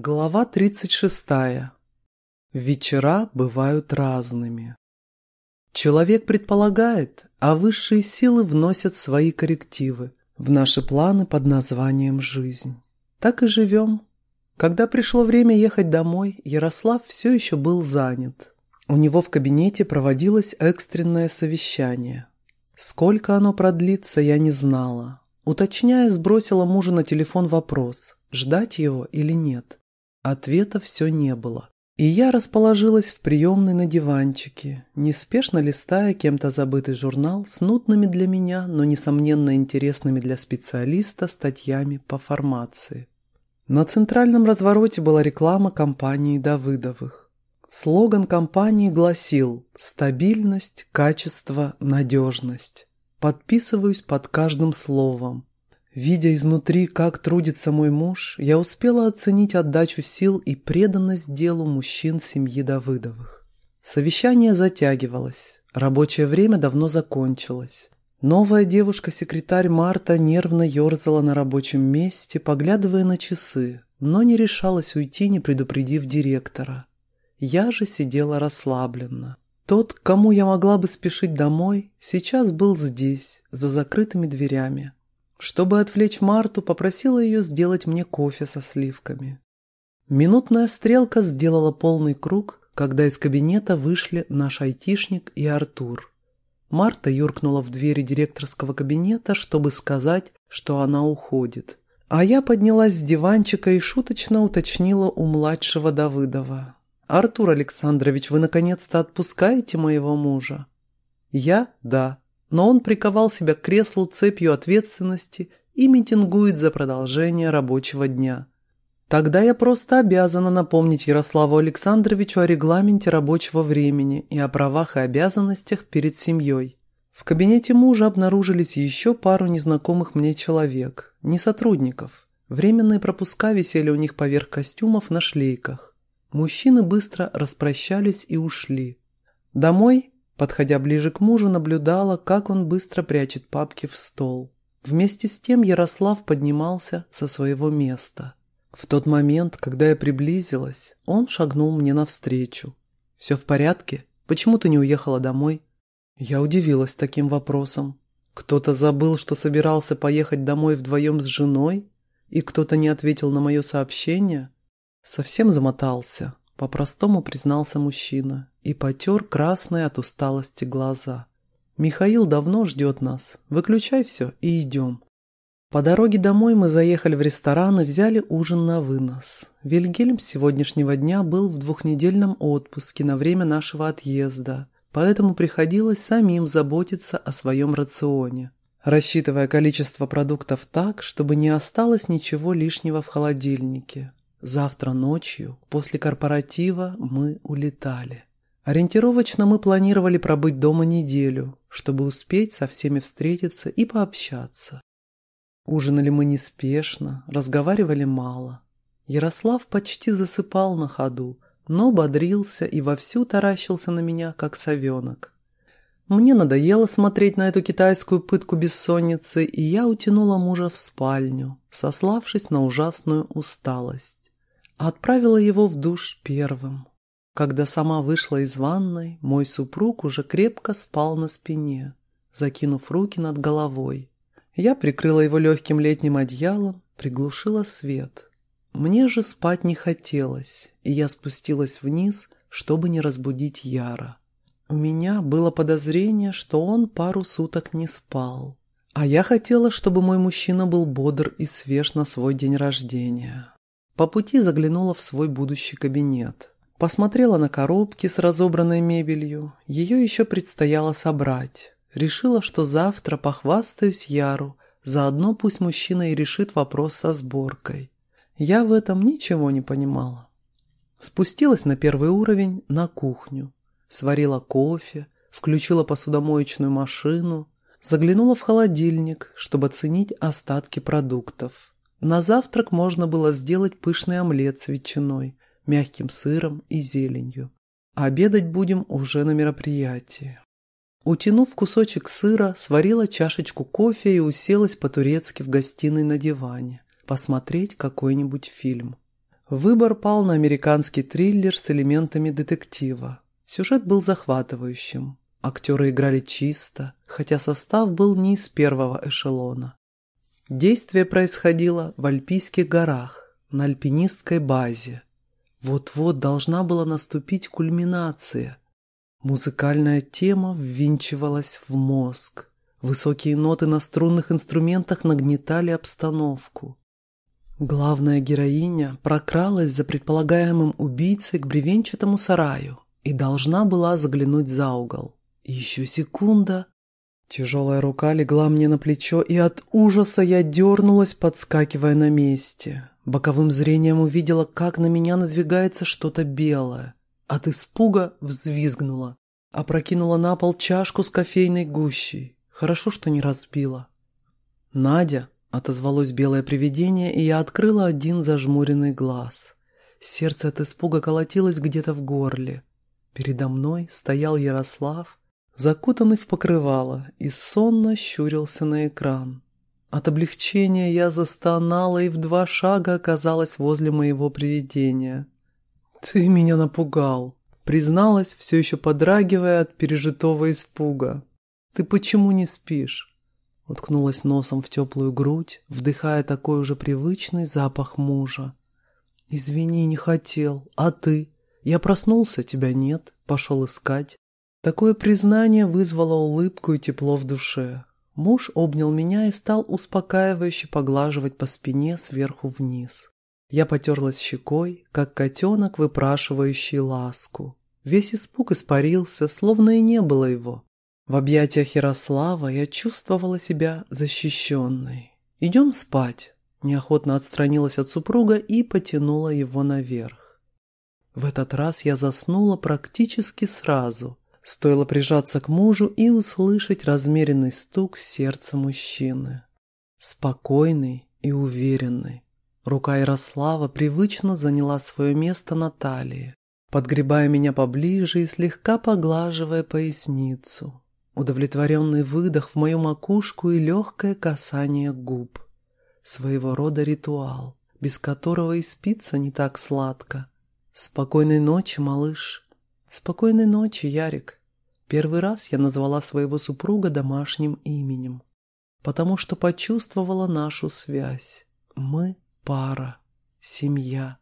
Глава 36. Вечера бывают разными. Человек предполагает, а высшие силы вносят свои коррективы в наши планы под названием «жизнь». Так и живем. Когда пришло время ехать домой, Ярослав все еще был занят. У него в кабинете проводилось экстренное совещание. Сколько оно продлится, я не знала. Уточняя, сбросила мужу на телефон вопрос, ждать его или нет. Ответа все не было. И я расположилась в приемной на диванчике, неспешно листая кем-то забытый журнал с нутными для меня, но несомненно интересными для специалиста статьями по фармации. На центральном развороте была реклама компании Давыдовых. Слоган компании гласил «Стабильность, качество, надежность». Подписываюсь под каждым словом. Видя изнутри, как трудится мой муж, я успела оценить отдачу сил и преданность делу мужчин семьи Давыдовых. Совещание затягивалось, рабочее время давно закончилось. Новая девушка-секретарь Марта нервно ерзала на рабочем месте, поглядывая на часы, но не решалась уйти, не предупредив директора. Я же сидела расслабленно. Тот, кому я могла бы спешить домой, сейчас был здесь, за закрытыми дверями. Чтобы отвлечь Марту, попросила ее сделать мне кофе со сливками. Минутная стрелка сделала полный круг, когда из кабинета вышли наш айтишник и Артур. Марта юркнула в двери директорского кабинета, чтобы сказать, что она уходит. А я поднялась с диванчика и шуточно уточнила у младшего Давыдова. «Артур Александрович, вы наконец-то отпускаете моего мужа?» «Я? Да но он приковал себя к креслу цепью ответственности и митингует за продолжение рабочего дня. Тогда я просто обязана напомнить Ярославу Александровичу о регламенте рабочего времени и о правах и обязанностях перед семьей. В кабинете мужа обнаружились еще пару незнакомых мне человек, не сотрудников. Временные пропуска висели у них поверх костюмов на шлейках. Мужчины быстро распрощались и ушли. Домой Подходя ближе к мужу, наблюдала, как он быстро прячет папки в стол. Вместе с тем Ярослав поднимался со своего места. В тот момент, когда я приблизилась, он шагнул мне навстречу. «Все в порядке? Почему ты не уехала домой?» Я удивилась таким вопросом. Кто-то забыл, что собирался поехать домой вдвоем с женой? И кто-то не ответил на мое сообщение? Совсем замотался. По-простому признался мужчина и потер красные от усталости глаза. «Михаил давно ждет нас. Выключай все и идем». По дороге домой мы заехали в ресторан и взяли ужин на вынос. Вильгельм с сегодняшнего дня был в двухнедельном отпуске на время нашего отъезда, поэтому приходилось самим заботиться о своем рационе, рассчитывая количество продуктов так, чтобы не осталось ничего лишнего в холодильнике. Завтра ночью, после корпоратива, мы улетали. Ориентировочно мы планировали пробыть дома неделю, чтобы успеть со всеми встретиться и пообщаться. Ужинали мы неспешно, разговаривали мало. Ярослав почти засыпал на ходу, но бодрился и вовсю таращился на меня, как совенок. Мне надоело смотреть на эту китайскую пытку бессонницы, и я утянула мужа в спальню, сославшись на ужасную усталость. Отправила его в душ первым. Когда сама вышла из ванной, мой супруг уже крепко спал на спине, закинув руки над головой. Я прикрыла его легким летним одеялом, приглушила свет. Мне же спать не хотелось, и я спустилась вниз, чтобы не разбудить Яра. У меня было подозрение, что он пару суток не спал. А я хотела, чтобы мой мужчина был бодр и свеж на свой день рождения. По пути заглянула в свой будущий кабинет. Посмотрела на коробки с разобранной мебелью. Ее еще предстояло собрать. Решила, что завтра похвастаюсь Яру. Заодно пусть мужчина и решит вопрос со сборкой. Я в этом ничего не понимала. Спустилась на первый уровень, на кухню. Сварила кофе, включила посудомоечную машину, заглянула в холодильник, чтобы оценить остатки продуктов. На завтрак можно было сделать пышный омлет с ветчиной, мягким сыром и зеленью. обедать будем уже на мероприятии. Утянув кусочек сыра, сварила чашечку кофе и уселась по-турецки в гостиной на диване, посмотреть какой-нибудь фильм. Выбор пал на американский триллер с элементами детектива. Сюжет был захватывающим. Актеры играли чисто, хотя состав был не из первого эшелона. Действие происходило в Альпийских горах, на альпинистской базе. Вот-вот должна была наступить кульминация. Музыкальная тема ввинчивалась в мозг. Высокие ноты на струнных инструментах нагнетали обстановку. Главная героиня прокралась за предполагаемым убийцей к бревенчатому сараю и должна была заглянуть за угол. еще секунда. Тяжелая рука легла мне на плечо, и от ужаса я дернулась, подскакивая на месте. Боковым зрением увидела, как на меня надвигается что-то белое. От испуга взвизгнула. Опрокинула на пол чашку с кофейной гущей. Хорошо, что не разбила. «Надя!» Отозвалось белое привидение, и я открыла один зажмуренный глаз. Сердце от испуга колотилось где-то в горле. Передо мной стоял Ярослав, закутанный в покрывало, и сонно щурился на экран. От облегчения я застонала и в два шага оказалась возле моего привидения. «Ты меня напугал», — призналась, все еще подрагивая от пережитого испуга. «Ты почему не спишь?» Уткнулась носом в теплую грудь, вдыхая такой уже привычный запах мужа. «Извини, не хотел. А ты? Я проснулся, тебя нет. Пошел искать». Такое признание вызвало улыбку и тепло в душе. Муж обнял меня и стал успокаивающе поглаживать по спине сверху вниз. Я потерлась щекой, как котенок, выпрашивающий ласку. Весь испуг испарился, словно и не было его. В объятиях Ярослава я чувствовала себя защищенной. «Идем спать», – неохотно отстранилась от супруга и потянула его наверх. В этот раз я заснула практически сразу. Стоило прижаться к мужу и услышать размеренный стук сердца мужчины. Спокойный и уверенный. Рука Ярослава привычно заняла свое место на талии, подгребая меня поближе и слегка поглаживая поясницу. Удовлетворенный выдох в мою макушку и легкое касание губ. Своего рода ритуал, без которого и спится не так сладко. Спокойной ночи, малыш. Спокойной ночи, Ярик. Первый раз я назвала своего супруга домашним именем, потому что почувствовала нашу связь. Мы пара, семья.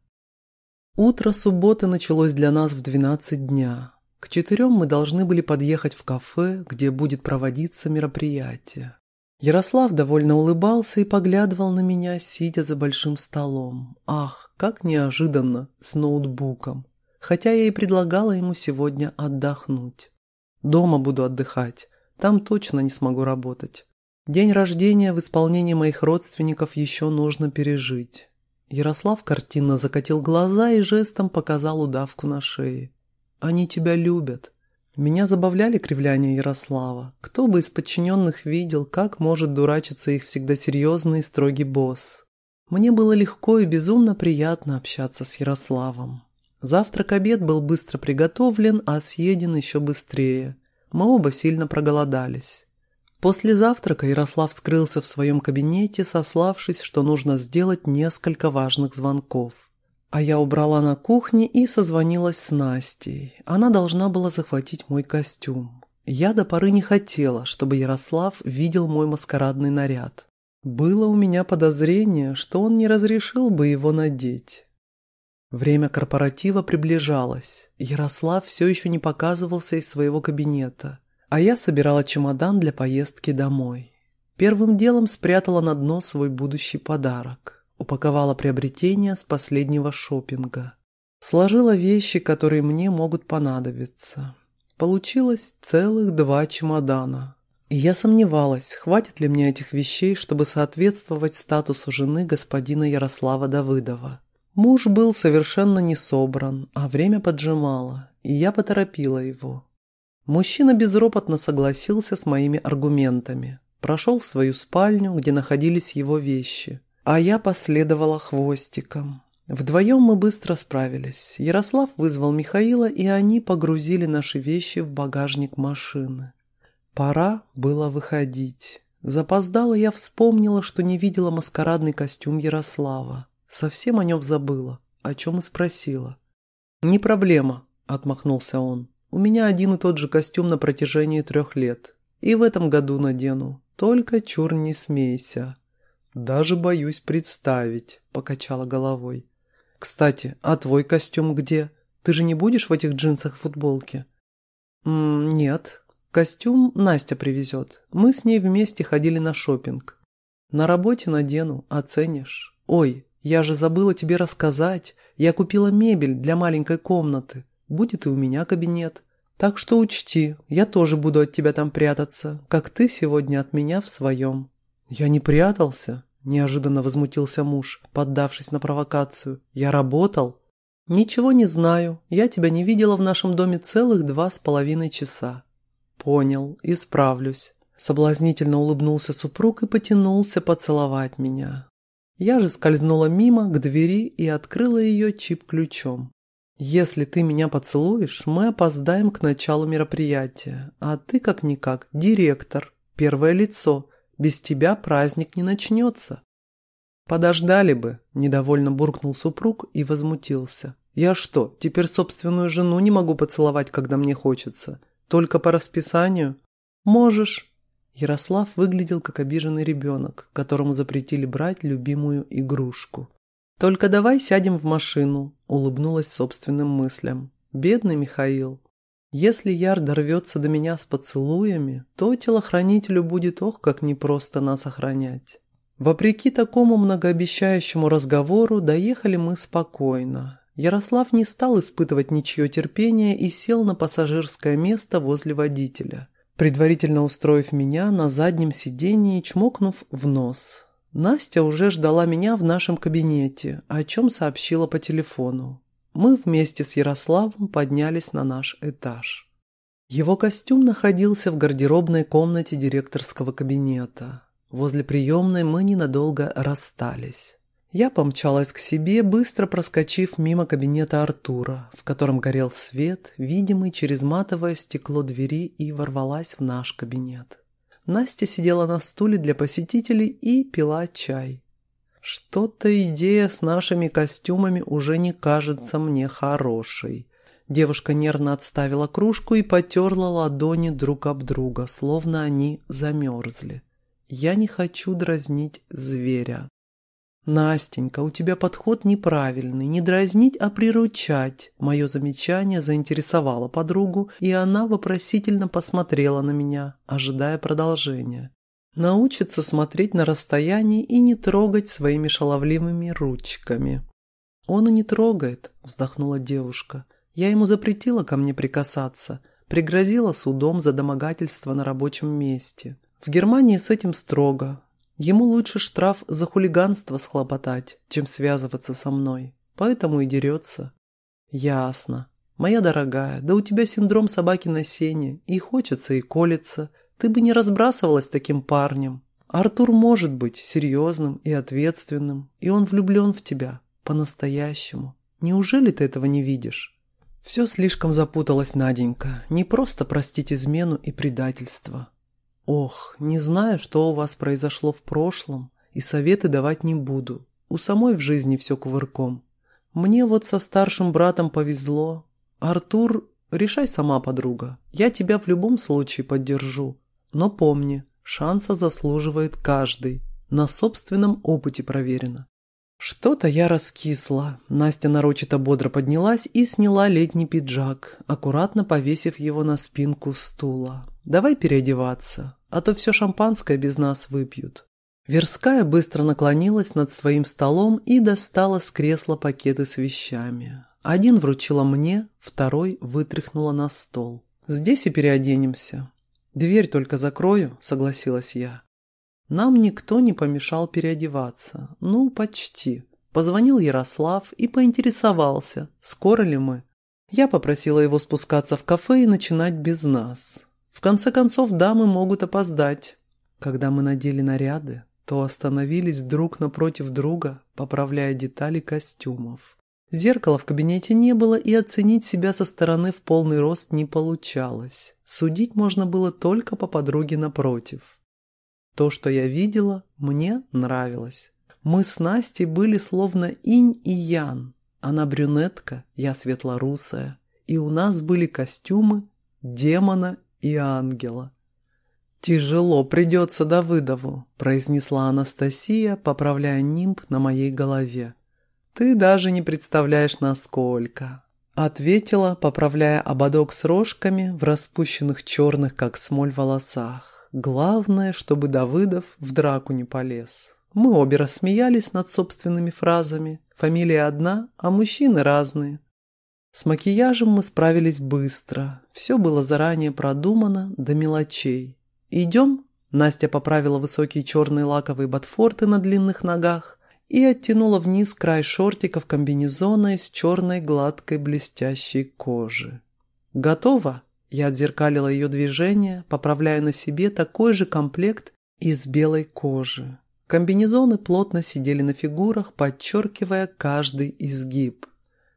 Утро субботы началось для нас в двенадцать дня. К четырем мы должны были подъехать в кафе, где будет проводиться мероприятие. Ярослав довольно улыбался и поглядывал на меня, сидя за большим столом. Ах, как неожиданно, с ноутбуком. Хотя я и предлагала ему сегодня отдохнуть. Дома буду отдыхать, там точно не смогу работать. День рождения в исполнении моих родственников еще нужно пережить. Ярослав картинно закатил глаза и жестом показал удавку на шее. Они тебя любят. Меня забавляли кривляния Ярослава. Кто бы из подчиненных видел, как может дурачиться их всегда серьезный и строгий босс. Мне было легко и безумно приятно общаться с Ярославом. Завтрак-обед был быстро приготовлен, а съеден еще быстрее. Мы оба сильно проголодались. После завтрака Ярослав скрылся в своем кабинете, сославшись, что нужно сделать несколько важных звонков. А я убрала на кухне и созвонилась с Настей. Она должна была захватить мой костюм. Я до поры не хотела, чтобы Ярослав видел мой маскарадный наряд. Было у меня подозрение, что он не разрешил бы его надеть. Время корпоратива приближалось. Ярослав все еще не показывался из своего кабинета, а я собирала чемодан для поездки домой. Первым делом спрятала на дно свой будущий подарок. Упаковала приобретения с последнего шопинга. Сложила вещи, которые мне могут понадобиться. Получилось целых два чемодана. И я сомневалась, хватит ли мне этих вещей, чтобы соответствовать статусу жены господина Ярослава Давыдова. Муж был совершенно не собран, а время поджимало, и я поторопила его. Мужчина безропотно согласился с моими аргументами. Прошел в свою спальню, где находились его вещи а я последовала хвостиком. Вдвоем мы быстро справились. Ярослав вызвал Михаила, и они погрузили наши вещи в багажник машины. Пора было выходить. Запоздала я вспомнила, что не видела маскарадный костюм Ярослава. Совсем о нем забыла. о чем и спросила. «Не проблема», – отмахнулся он. «У меня один и тот же костюм на протяжении трех лет. И в этом году надену. Только чур не смейся». «Даже боюсь представить», – покачала головой. «Кстати, а твой костюм где? Ты же не будешь в этих джинсах и футболке?» М -м «Нет. Костюм Настя привезет. Мы с ней вместе ходили на шопинг. На работе надену, оценишь. Ой, я же забыла тебе рассказать. Я купила мебель для маленькой комнаты. Будет и у меня кабинет. Так что учти, я тоже буду от тебя там прятаться, как ты сегодня от меня в своем». «Я не прятался», – неожиданно возмутился муж, поддавшись на провокацию. «Я работал». «Ничего не знаю. Я тебя не видела в нашем доме целых два с половиной часа». «Понял. Исправлюсь». Соблазнительно улыбнулся супруг и потянулся поцеловать меня. Я же скользнула мимо к двери и открыла ее чип-ключом. «Если ты меня поцелуешь, мы опоздаем к началу мероприятия, а ты, как-никак, директор, первое лицо, без тебя праздник не начнется». «Подождали бы», – недовольно буркнул супруг и возмутился. «Я что, теперь собственную жену не могу поцеловать, когда мне хочется? Только по расписанию?» «Можешь». Ярослав выглядел как обиженный ребенок, которому запретили брать любимую игрушку. «Только давай сядем в машину», – улыбнулась собственным мыслям. «Бедный Михаил. Если Яр дорвется до меня с поцелуями, то телохранителю будет ох, как непросто нас охранять». Вопреки такому многообещающему разговору доехали мы спокойно. Ярослав не стал испытывать ничье терпение и сел на пассажирское место возле водителя, предварительно устроив меня на заднем сидении, чмокнув в нос. Настя уже ждала меня в нашем кабинете, о чем сообщила по телефону. Мы вместе с Ярославом поднялись на наш этаж. Его костюм находился в гардеробной комнате директорского кабинета. Возле приемной мы ненадолго расстались. Я помчалась к себе, быстро проскочив мимо кабинета Артура, в котором горел свет, видимый через матовое стекло двери, и ворвалась в наш кабинет. Настя сидела на стуле для посетителей и пила чай. Что-то идея с нашими костюмами уже не кажется мне хорошей. Девушка нервно отставила кружку и потерла ладони друг об друга, словно они замерзли. Я не хочу дразнить зверя. «Настенька, у тебя подход неправильный. Не дразнить, а приручать». Мое замечание заинтересовало подругу, и она вопросительно посмотрела на меня, ожидая продолжения. Научиться смотреть на расстоянии и не трогать своими шаловливыми ручками. «Он и не трогает», – вздохнула девушка. «Я ему запретила ко мне прикасаться, пригрозила судом за домогательство на рабочем месте. В Германии с этим строго, Ему лучше штраф за хулиганство схлопотать, чем связываться со мной. Поэтому и дерется. Ясно. Моя дорогая, да у тебя синдром собаки на сене. И хочется, и колется. Ты бы не разбрасывалась таким парнем. Артур может быть серьезным и ответственным, и он влюблен в тебя. По-настоящему. Неужели ты этого не видишь? Все слишком запуталось, Наденька. Не просто простить измену и предательство. «Ох, не знаю, что у вас произошло в прошлом, и советы давать не буду. У самой в жизни все кувырком. Мне вот со старшим братом повезло. Артур, решай сама, подруга. Я тебя в любом случае поддержу. Но помни, шанса заслуживает каждый. На собственном опыте проверено. Что-то я раскисла. Настя нарочито бодро поднялась и сняла летний пиджак, аккуратно повесив его на спинку стула. Давай переодеваться, а то все шампанское без нас выпьют». Верская быстро наклонилась над своим столом и достала с кресла пакеты с вещами. Один вручила мне, второй вытряхнула на стол. «Здесь и переоденемся». «Дверь только закрою», — согласилась я. Нам никто не помешал переодеваться. Ну, почти. Позвонил Ярослав и поинтересовался, скоро ли мы. Я попросила его спускаться в кафе и начинать без нас. В конце концов, дамы могут опоздать. Когда мы надели наряды, то остановились друг напротив друга, поправляя детали костюмов. Зеркала в кабинете не было, и оценить себя со стороны в полный рост не получалось. Судить можно было только по подруге напротив. То, что я видела, мне нравилось. Мы с Настей были словно инь и ян. Она брюнетка, я светлорусая, и у нас были костюмы демона и ангела. «Тяжело придется Давыдову», – произнесла Анастасия, поправляя нимб на моей голове. «Ты даже не представляешь, насколько», – ответила, поправляя ободок с рожками в распущенных черных, как смоль, волосах. «Главное, чтобы Давыдов в драку не полез». Мы обе рассмеялись над собственными фразами. Фамилия одна, а мужчины разные. С макияжем мы справились быстро. Все было заранее продумано до мелочей. «Идем?» Настя поправила высокие черные лаковые ботфорты на длинных ногах и оттянула вниз край шортиков комбинезона из черной гладкой блестящей кожи. «Готово?» Я отзеркалила ее движение, поправляя на себе такой же комплект из белой кожи. Комбинезоны плотно сидели на фигурах, подчеркивая каждый изгиб.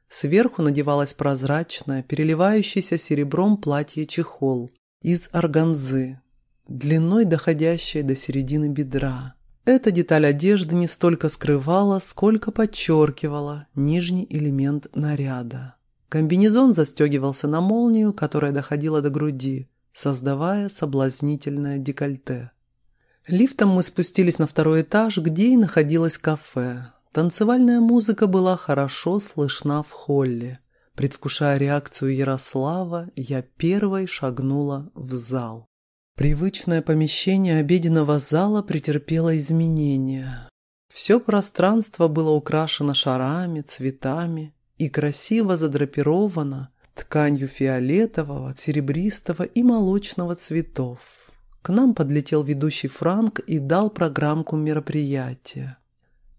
Сверху надевалось прозрачное, переливающееся серебром платье-чехол из органзы, длиной доходящей до середины бедра. Эта деталь одежды не столько скрывала, сколько подчеркивала нижний элемент наряда. Комбинезон застегивался на молнию, которая доходила до груди, создавая соблазнительное декольте. Лифтом мы спустились на второй этаж, где и находилось кафе. Танцевальная музыка была хорошо слышна в холле. Предвкушая реакцию Ярослава, я первой шагнула в зал. Привычное помещение обеденного зала претерпело изменения. Все пространство было украшено шарами, цветами и красиво задрапировано тканью фиолетового, серебристого и молочного цветов. К нам подлетел ведущий Франк и дал программку мероприятия.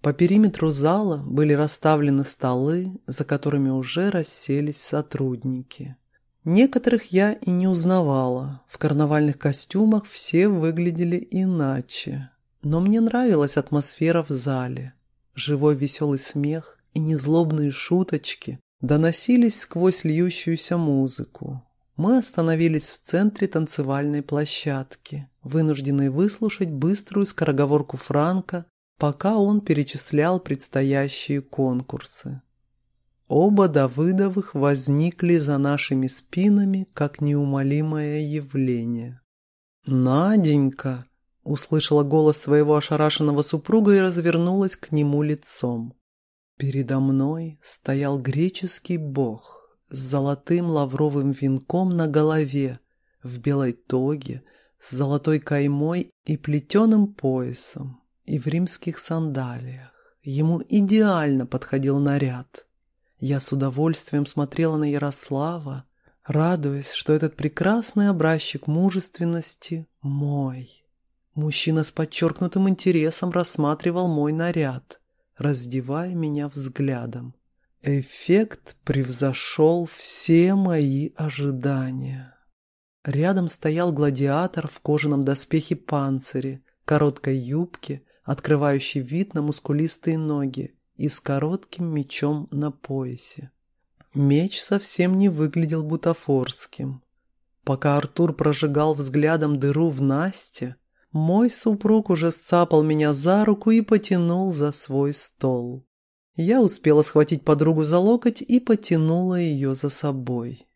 По периметру зала были расставлены столы, за которыми уже расселись сотрудники. Некоторых я и не узнавала. В карнавальных костюмах все выглядели иначе. Но мне нравилась атмосфера в зале. Живой веселый смех и незлобные шуточки доносились сквозь льющуюся музыку. Мы остановились в центре танцевальной площадки, вынужденные выслушать быструю скороговорку Франка, пока он перечислял предстоящие конкурсы. Оба Давыдовых возникли за нашими спинами, как неумолимое явление. «Наденька!» – услышала голос своего ошарашенного супруга и развернулась к нему лицом. Передо мной стоял греческий бог с золотым лавровым венком на голове, в белой тоге, с золотой каймой и плетеным поясом, и в римских сандалиях. Ему идеально подходил наряд – я с удовольствием смотрела на Ярослава, радуясь, что этот прекрасный образчик мужественности мой. Мужчина с подчеркнутым интересом рассматривал мой наряд, раздевая меня взглядом. Эффект превзошел все мои ожидания. Рядом стоял гладиатор в кожаном доспехе панцире, короткой юбке, открывающей вид на мускулистые ноги, и с коротким мечом на поясе. Меч совсем не выглядел бутафорским. Пока Артур прожигал взглядом дыру в Насте, мой супруг уже сцапал меня за руку и потянул за свой стол. Я успела схватить подругу за локоть и потянула ее за собой.